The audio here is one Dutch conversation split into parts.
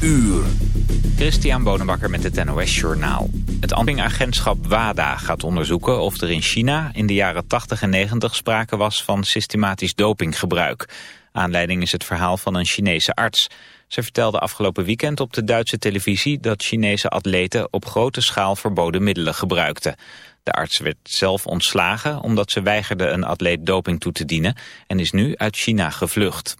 uur. Christian Bonenbakker met het NOS Journaal. Het antidopingagentschap WADA gaat onderzoeken of er in China in de jaren 80 en 90 sprake was van systematisch dopinggebruik. Aanleiding is het verhaal van een Chinese arts. Ze vertelde afgelopen weekend op de Duitse televisie dat Chinese atleten op grote schaal verboden middelen gebruikten. De arts werd zelf ontslagen omdat ze weigerde een atleet doping toe te dienen en is nu uit China gevlucht.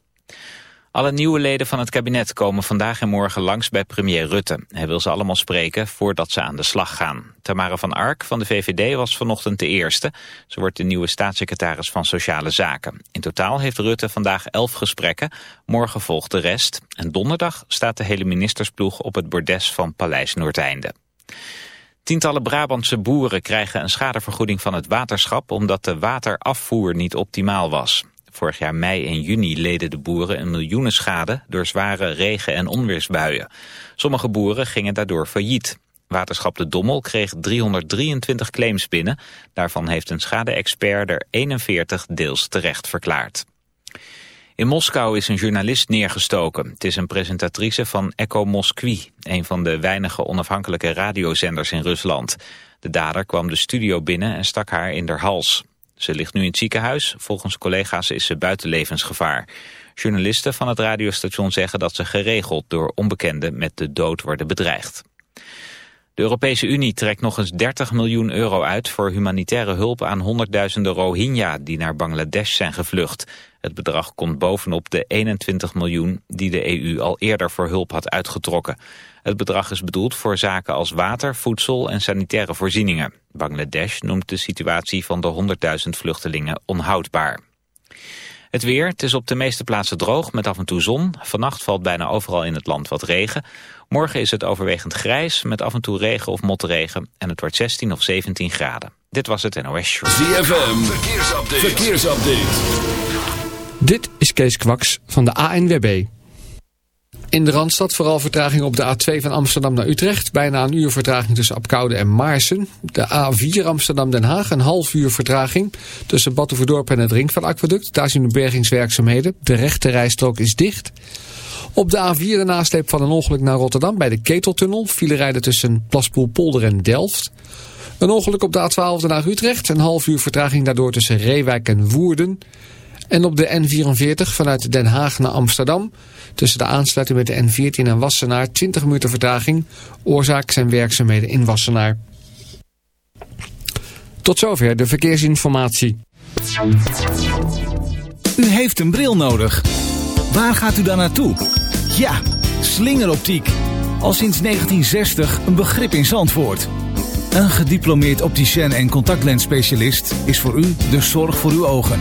Alle nieuwe leden van het kabinet komen vandaag en morgen langs bij premier Rutte. Hij wil ze allemaal spreken voordat ze aan de slag gaan. Tamara van Ark van de VVD was vanochtend de eerste. Ze wordt de nieuwe staatssecretaris van Sociale Zaken. In totaal heeft Rutte vandaag elf gesprekken. Morgen volgt de rest. En donderdag staat de hele ministersploeg op het bordes van Paleis Noordeinde. Tientallen Brabantse boeren krijgen een schadevergoeding van het waterschap... omdat de waterafvoer niet optimaal was. Vorig jaar mei en juni leden de boeren een miljoenen schade door zware regen- en onweersbuien. Sommige boeren gingen daardoor failliet. Waterschap De Dommel kreeg 323 claims binnen. Daarvan heeft een schade-expert er 41 deels terecht verklaard. In Moskou is een journalist neergestoken. Het is een presentatrice van Echo Moskwi, een van de weinige onafhankelijke radiozenders in Rusland. De dader kwam de studio binnen en stak haar in haar hals. Ze ligt nu in het ziekenhuis. Volgens collega's is ze buiten levensgevaar. Journalisten van het radiostation zeggen dat ze geregeld door onbekenden met de dood worden bedreigd. De Europese Unie trekt nog eens 30 miljoen euro uit voor humanitaire hulp aan honderdduizenden Rohingya die naar Bangladesh zijn gevlucht. Het bedrag komt bovenop de 21 miljoen die de EU al eerder voor hulp had uitgetrokken. Het bedrag is bedoeld voor zaken als water, voedsel en sanitaire voorzieningen. Bangladesh noemt de situatie van de 100.000 vluchtelingen onhoudbaar. Het weer, het is op de meeste plaatsen droog met af en toe zon. Vannacht valt bijna overal in het land wat regen. Morgen is het overwegend grijs met af en toe regen of motregen. En het wordt 16 of 17 graden. Dit was het NOS Show. ZFM, verkeersupdate. verkeersupdate. Dit is Kees Kwaks van de ANWB. In de Randstad vooral vertraging op de A2 van Amsterdam naar Utrecht. Bijna een uur vertraging tussen Apkoude en Maarsen. De A4 Amsterdam-Den Haag een half uur vertraging tussen Battenverdorp en het Ring van Aquaduct. Daar zijn de bergingswerkzaamheden. De rechte rijstrook is dicht. Op de A4 de nasleep van een ongeluk naar Rotterdam bij de Keteltunnel. File rijden tussen Plaspoel-Polder en Delft. Een ongeluk op de A12 naar Utrecht. Een half uur vertraging daardoor tussen Reewijk en Woerden. En op de N44 vanuit Den Haag naar Amsterdam. Tussen de aansluiting met de N14 en Wassenaar 20 minuten vertraging. Oorzaak zijn werkzaamheden in Wassenaar. Tot zover de verkeersinformatie. U heeft een bril nodig. Waar gaat u dan naartoe? Ja, slingeroptiek. Al sinds 1960 een begrip in Zandvoort. Een gediplomeerd opticien en contactlensspecialist is voor u de zorg voor uw ogen.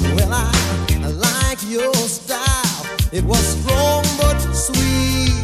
Well, I I like your style. It was strong but sweet.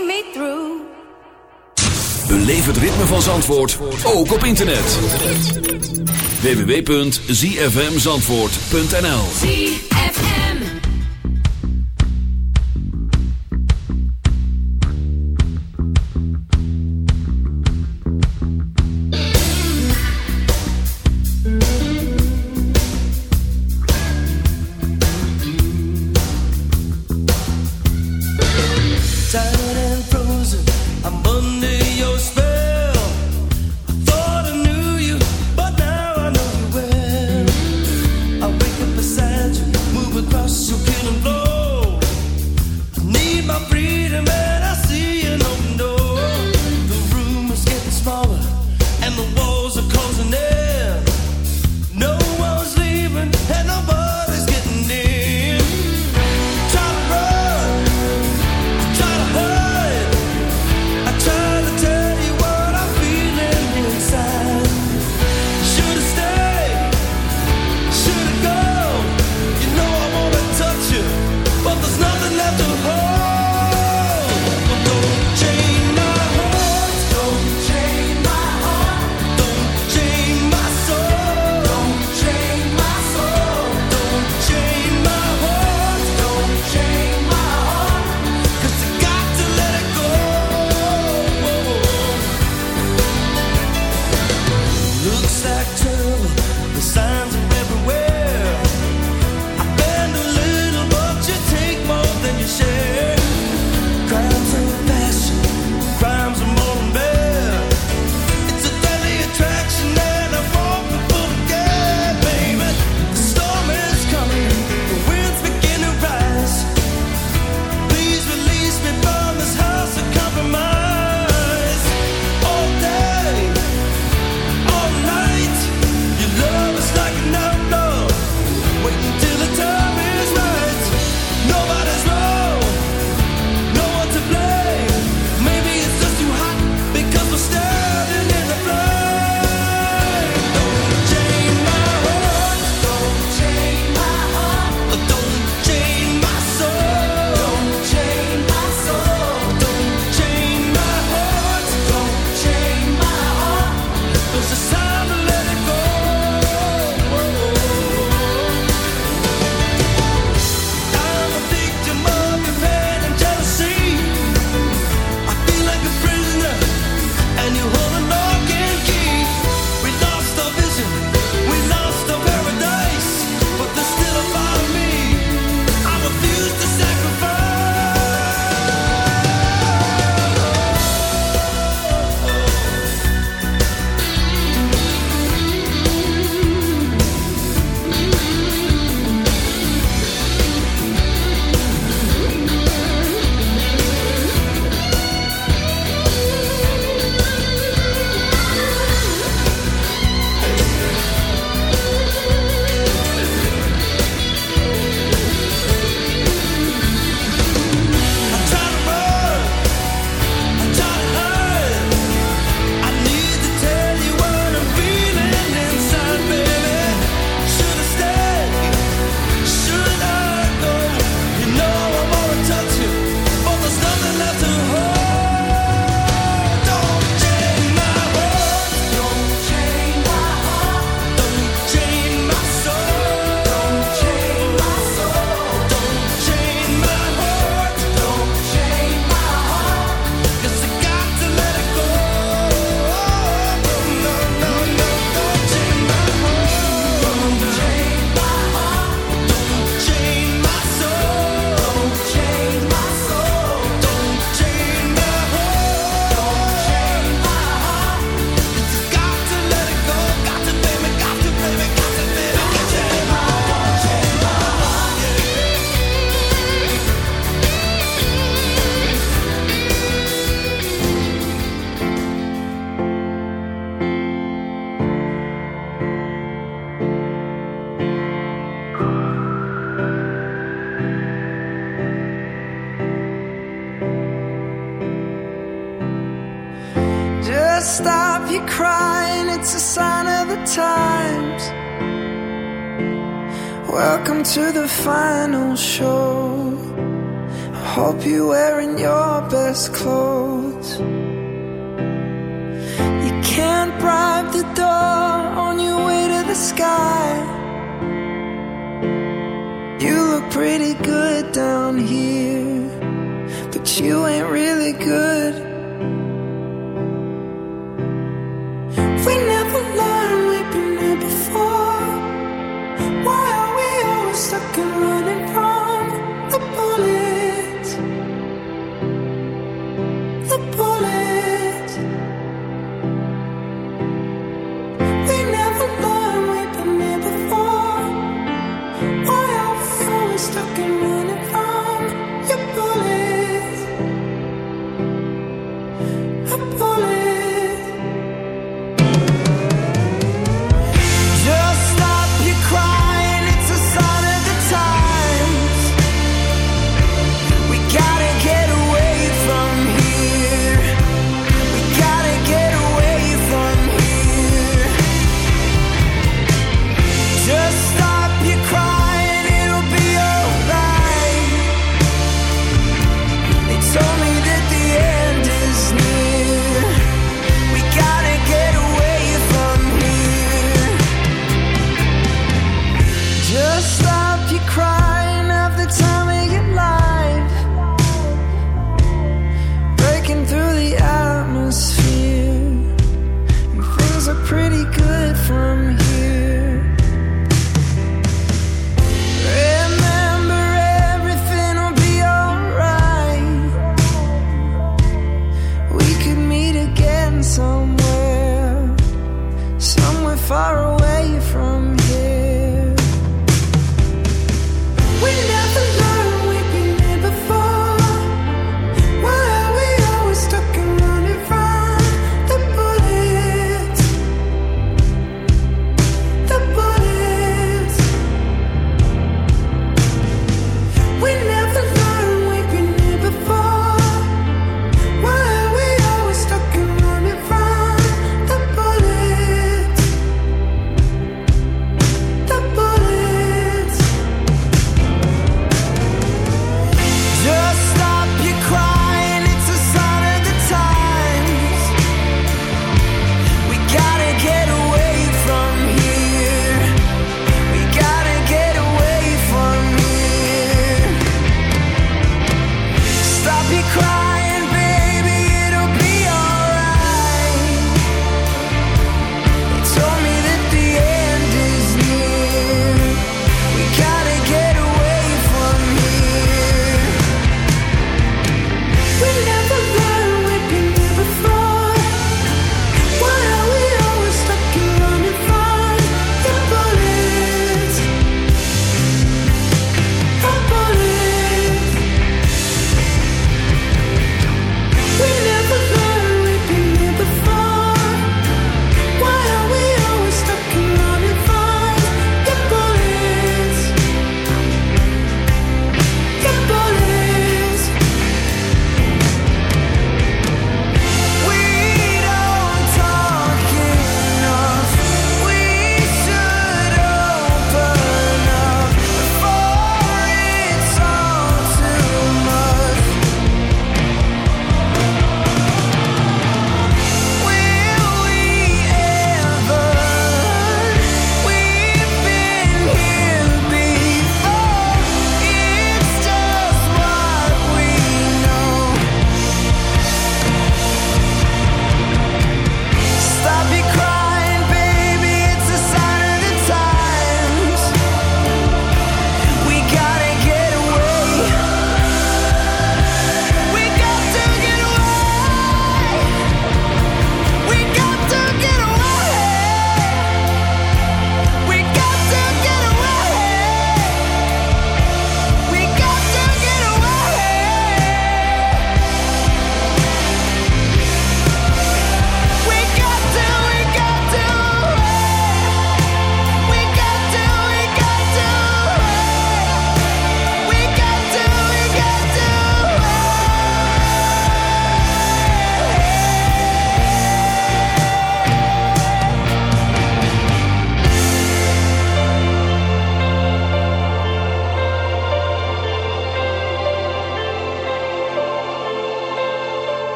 see me through. Beleef het ritme van Zandvoort, ook op internet. www.zfmzandvoort.nl ZFM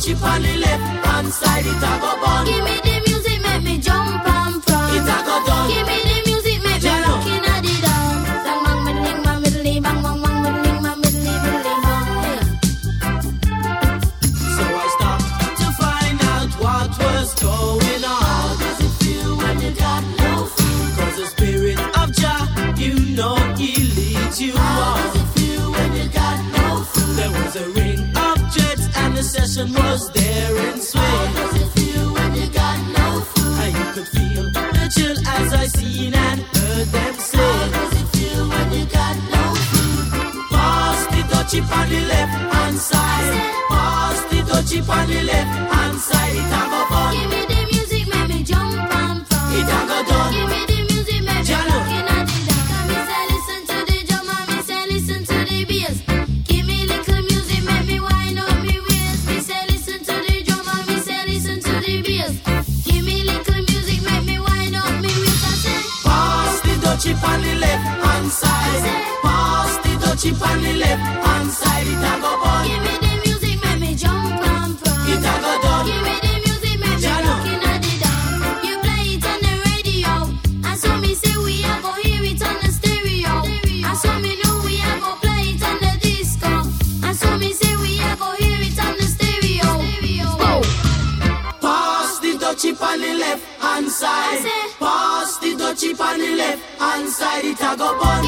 Chip on the left hand side, it a go bun. Give me the seen and heard them say. How does it feel when you got no food? Pass the dutchie on the left hand side. Pass the dutchie on the left hand side. on the left hand side, it a go burn. Give me the music, make me jump and run. It a go done. Give me the music, make me looking. You play it on the radio, and so say we a go hear it on the stereo. And so know we a go play it on the disco. And so say we a go hear it on the stereo. Oh. Pass the dutchie on the left hand side. Pass the dutchie on the left hand side, it a go burn.